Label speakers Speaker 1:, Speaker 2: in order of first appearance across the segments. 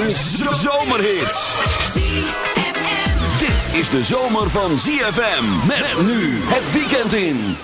Speaker 1: en zomerhits. Dit is de zomer van ZFM. Met nu het weekend in.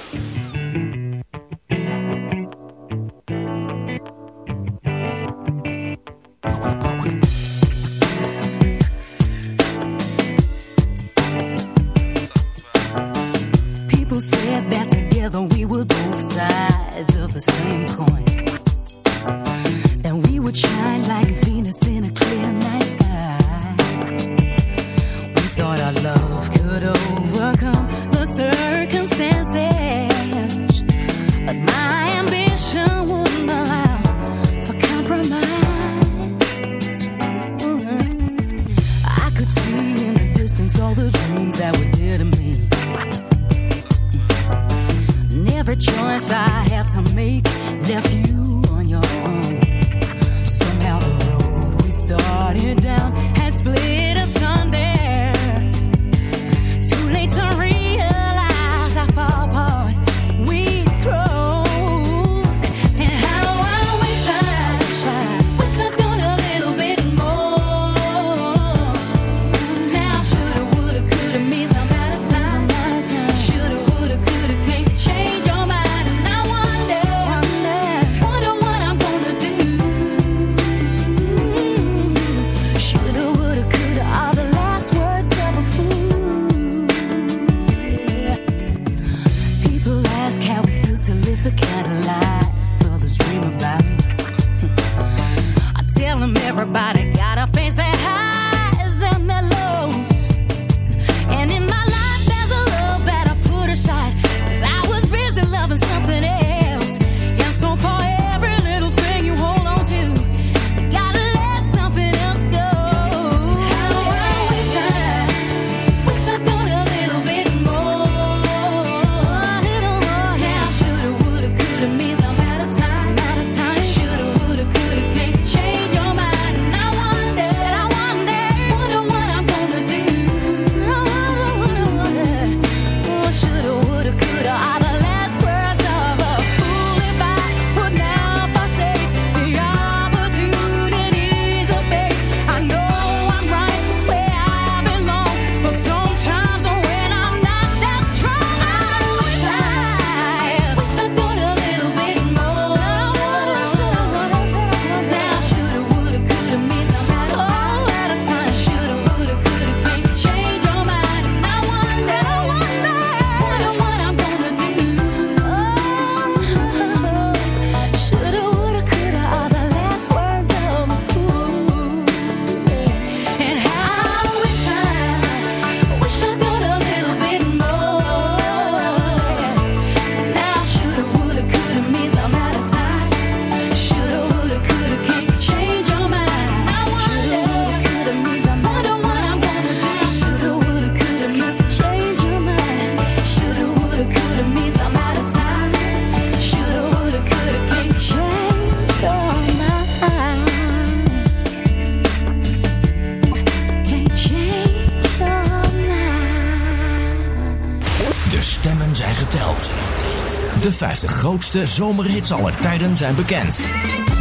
Speaker 2: grootste zomerhits aller tijden zijn bekend.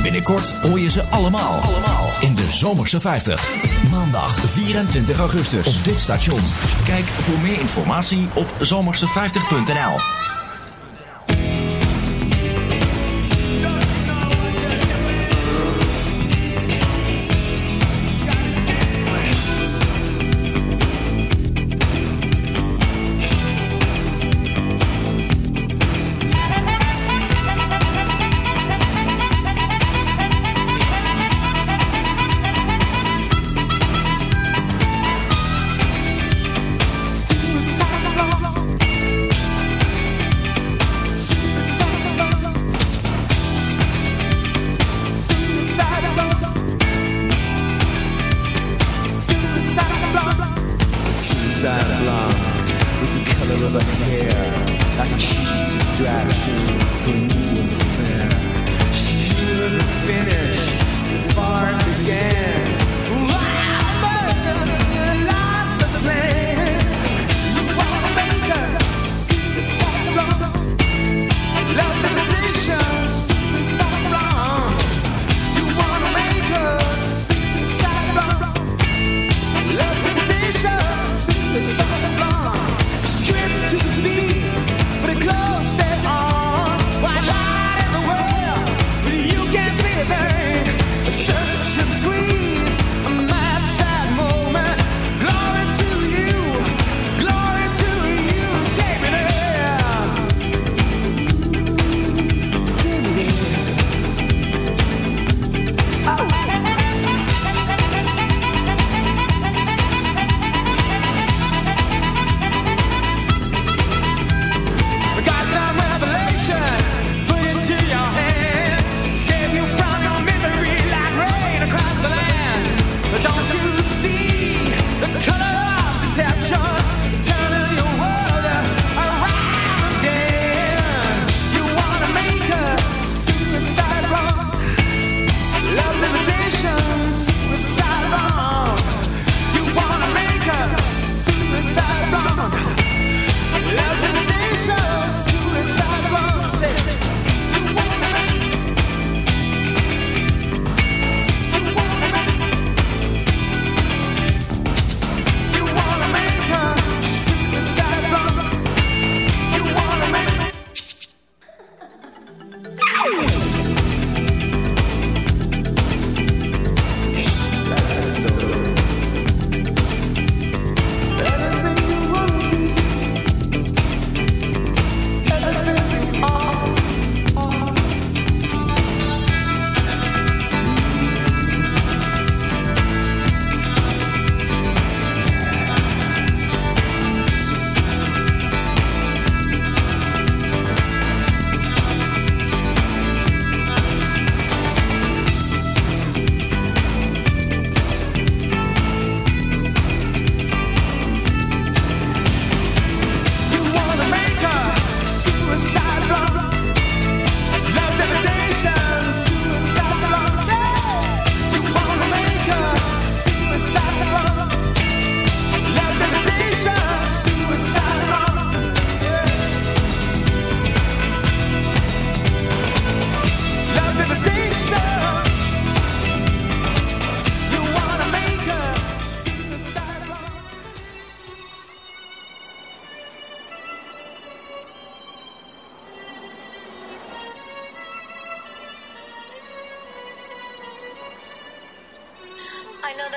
Speaker 2: Binnenkort hoor je ze allemaal, allemaal in de Zomerse 50. Maandag 24 augustus op dit station. Kijk voor meer informatie op zomerse50.nl.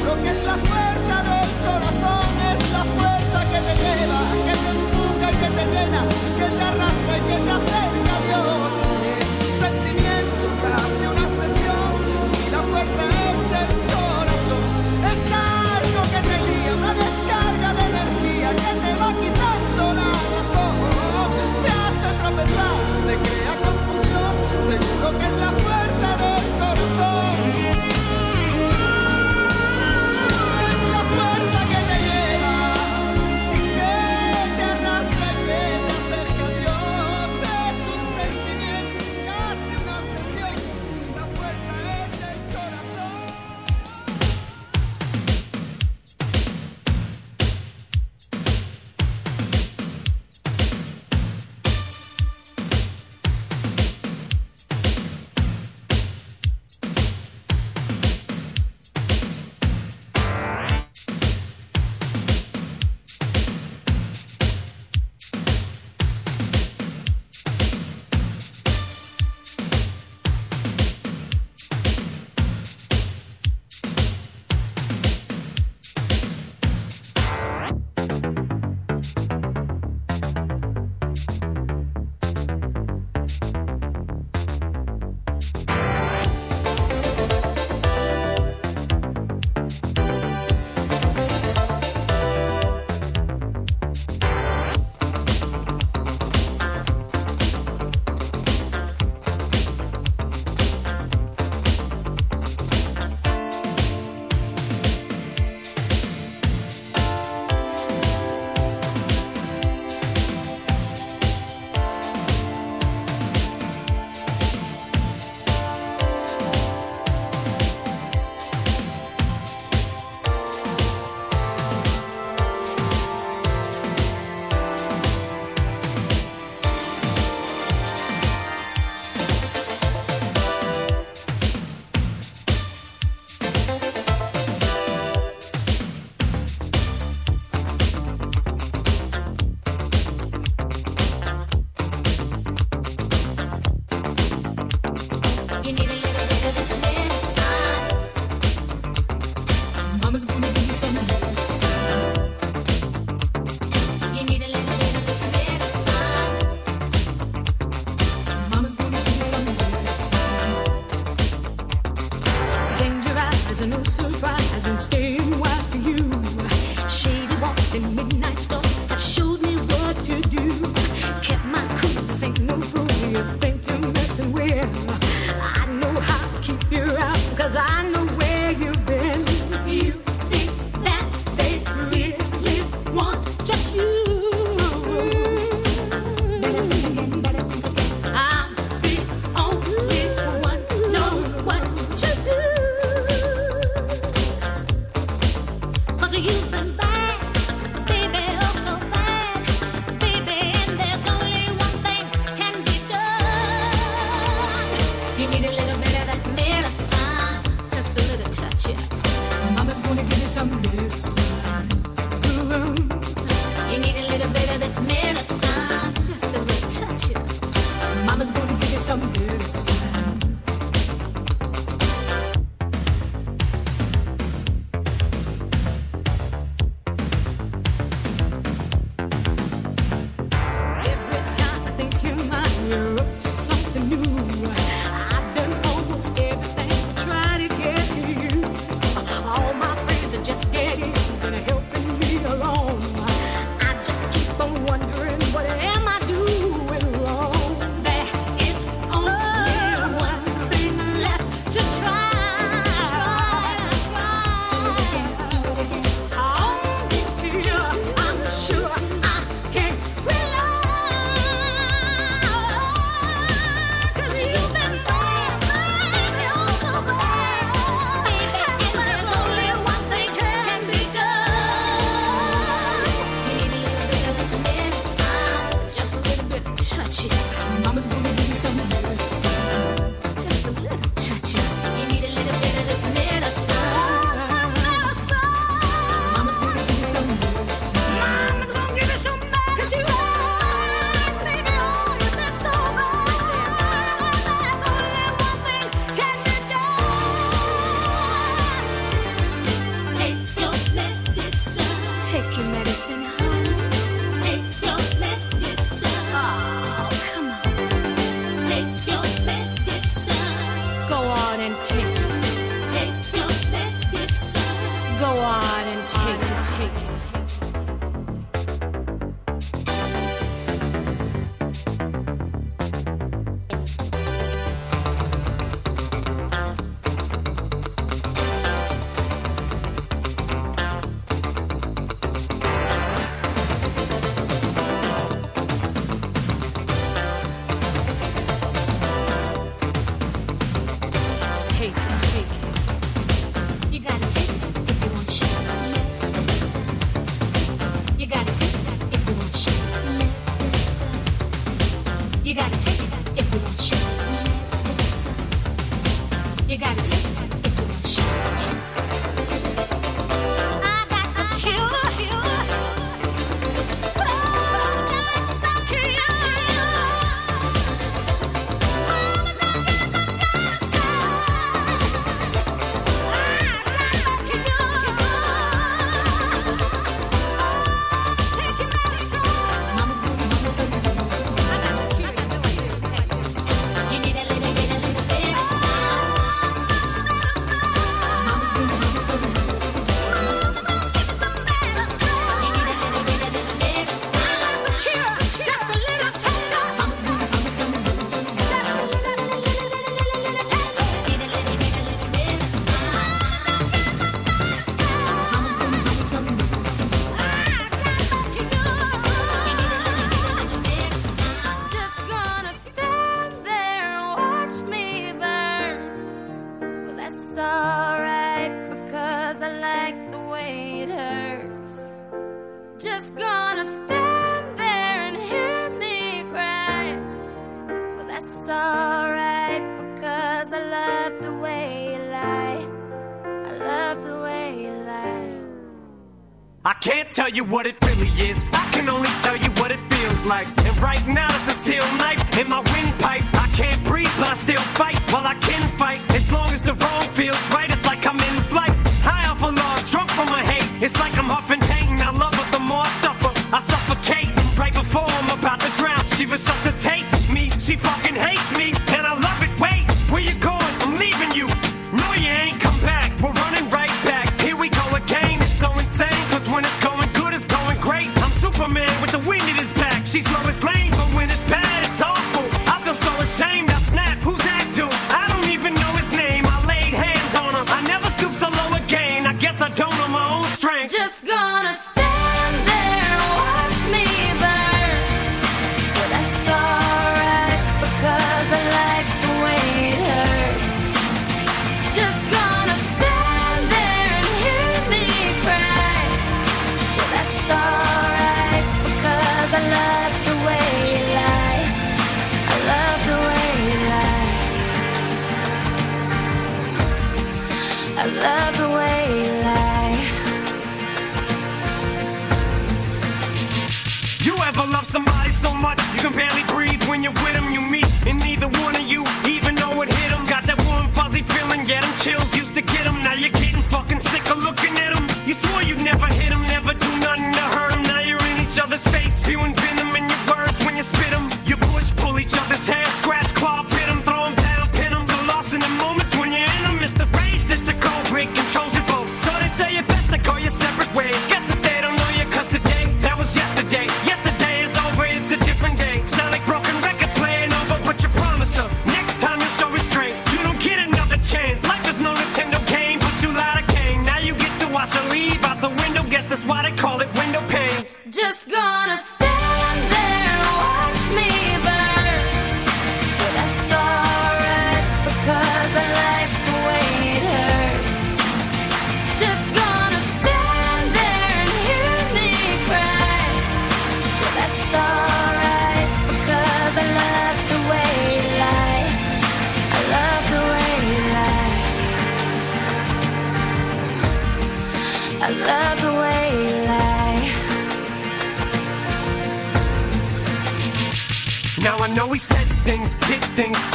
Speaker 3: seguro que es la fuerza del corazón, es la fuerza que te lleva, que te empuja y que te llena, que te arrastra y que te acerca a Dios.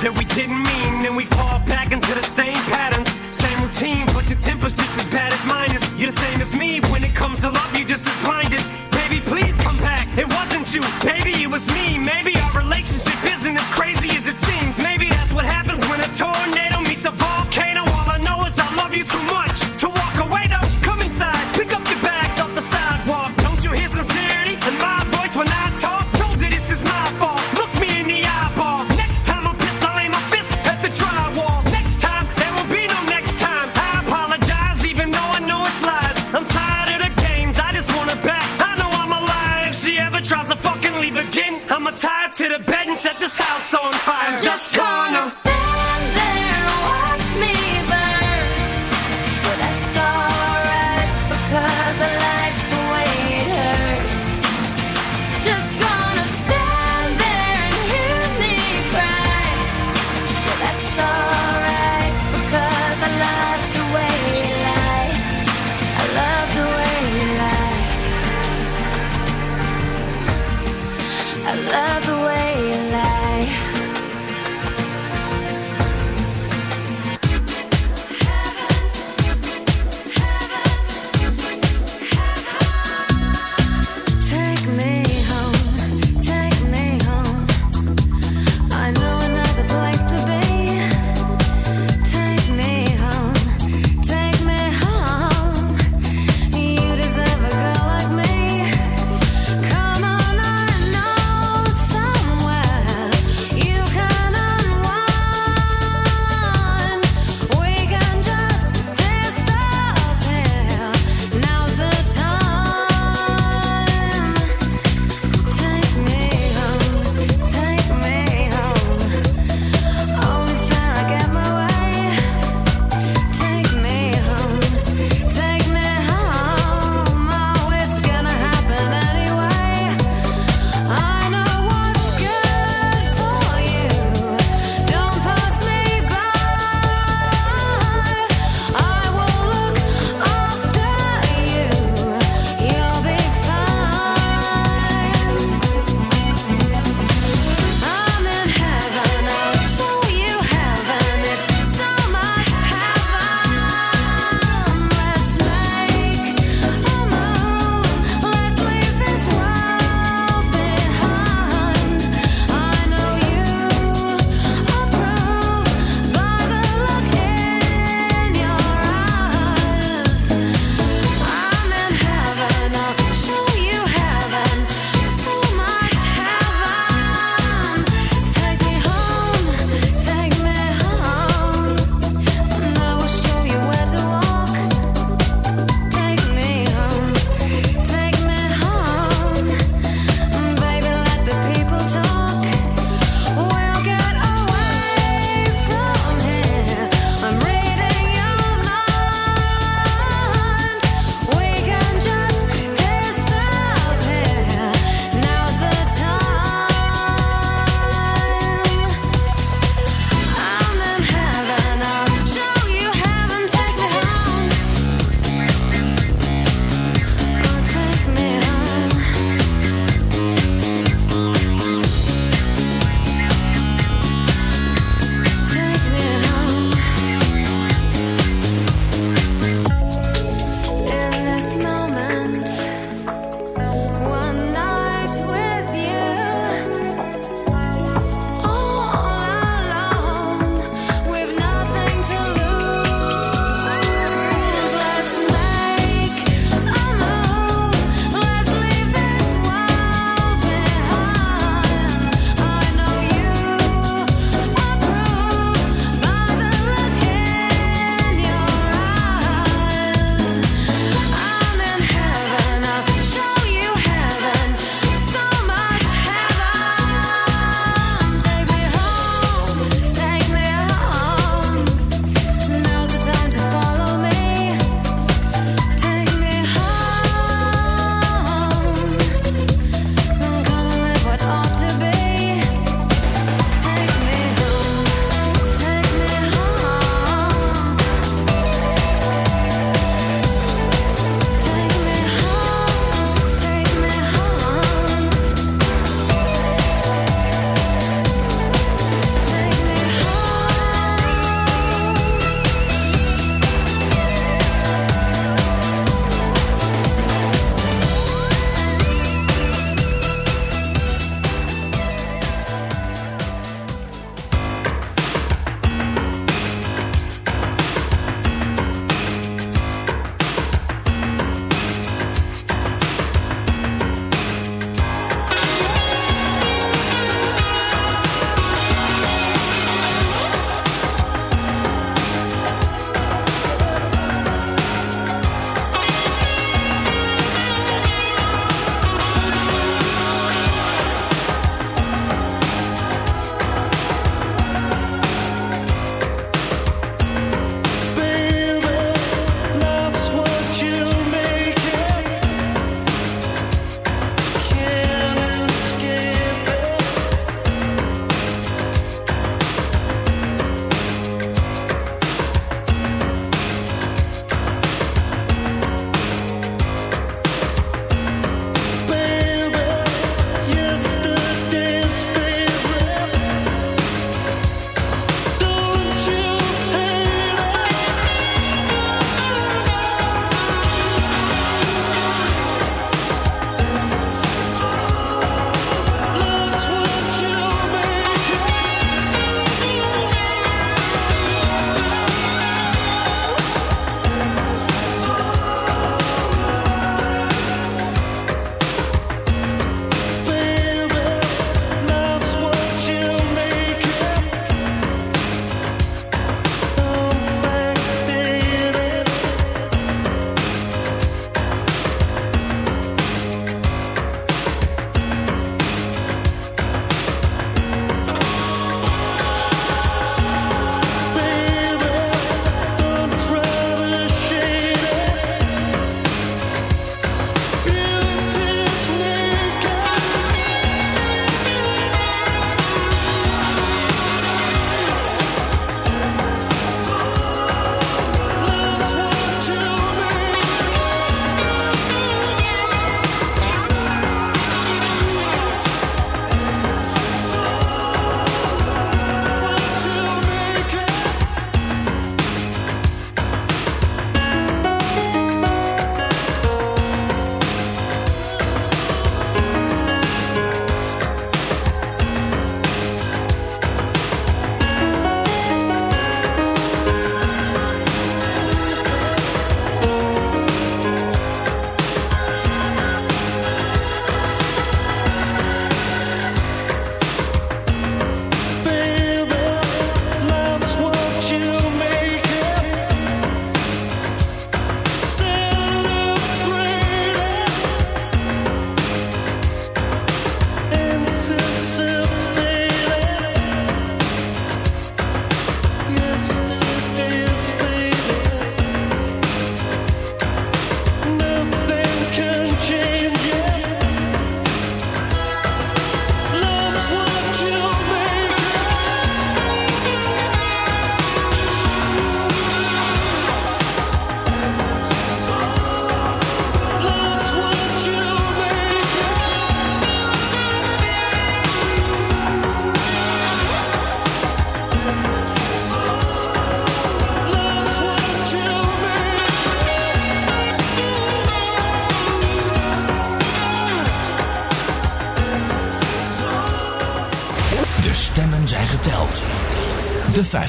Speaker 4: That
Speaker 5: we didn't mean, and we fall back into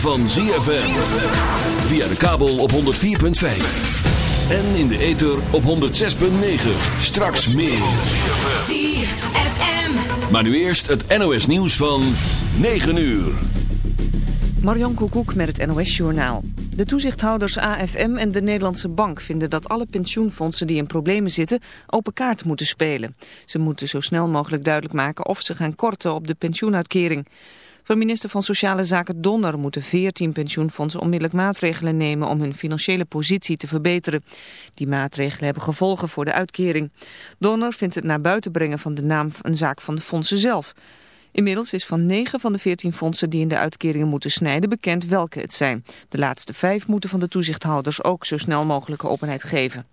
Speaker 1: van ZFM. Via de kabel op 104.5. En in de ether op 106.9. Straks meer.
Speaker 6: ZFM.
Speaker 1: Maar nu eerst het NOS nieuws van 9 uur.
Speaker 7: Marjan Koekoek met het NOS-journaal. De toezichthouders AFM en de Nederlandse Bank vinden dat alle pensioenfondsen die in problemen zitten open kaart moeten spelen. Ze moeten zo snel mogelijk duidelijk maken of ze gaan korten op de pensioenuitkering. Voor minister van Sociale Zaken Donner moeten 14 pensioenfondsen onmiddellijk maatregelen nemen om hun financiële positie te verbeteren. Die maatregelen hebben gevolgen voor de uitkering. Donner vindt het naar buiten brengen van de naam een zaak van de fondsen zelf. Inmiddels is van 9 van de 14 fondsen die in de uitkeringen moeten snijden bekend welke het zijn. De laatste vijf moeten van de toezichthouders ook zo snel mogelijke openheid geven.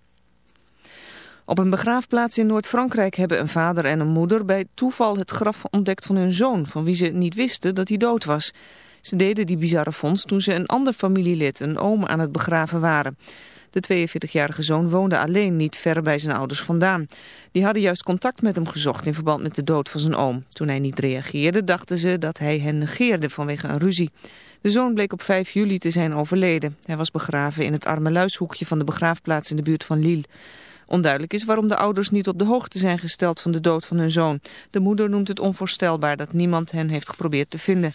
Speaker 7: Op een begraafplaats in Noord-Frankrijk hebben een vader en een moeder bij toeval het graf ontdekt van hun zoon, van wie ze niet wisten dat hij dood was. Ze deden die bizarre vondst toen ze een ander familielid, een oom, aan het begraven waren. De 42-jarige zoon woonde alleen niet ver bij zijn ouders vandaan. Die hadden juist contact met hem gezocht in verband met de dood van zijn oom. Toen hij niet reageerde dachten ze dat hij hen negeerde vanwege een ruzie. De zoon bleek op 5 juli te zijn overleden. Hij was begraven in het armeluishoekje van de begraafplaats in de buurt van Lille. Onduidelijk is waarom de ouders niet op de hoogte zijn gesteld van de dood van hun zoon. De moeder noemt het onvoorstelbaar dat niemand hen heeft geprobeerd te vinden.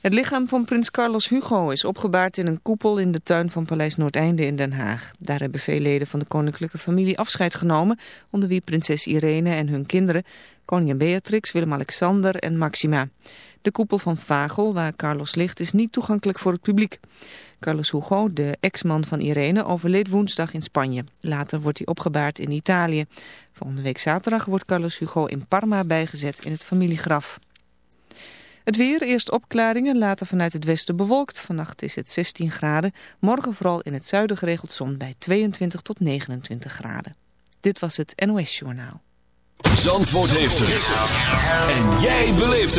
Speaker 7: Het lichaam van prins Carlos Hugo is opgebaard in een koepel in de tuin van Paleis Noordeinde in Den Haag. Daar hebben veel leden van de koninklijke familie afscheid genomen, onder wie prinses Irene en hun kinderen, koningin Beatrix, Willem-Alexander en Maxima. De koepel van Vagel, waar Carlos ligt, is niet toegankelijk voor het publiek. Carlos Hugo, de ex-man van Irene, overleed woensdag in Spanje. Later wordt hij opgebaard in Italië. Volgende week zaterdag wordt Carlos Hugo in Parma bijgezet in het familiegraf. Het weer, eerst opklaringen, later vanuit het westen bewolkt. Vannacht is het 16 graden. Morgen vooral in het zuiden geregeld zon bij 22 tot 29 graden. Dit was het NOS Journaal.
Speaker 1: Zandvoort heeft het. En jij beleeft het.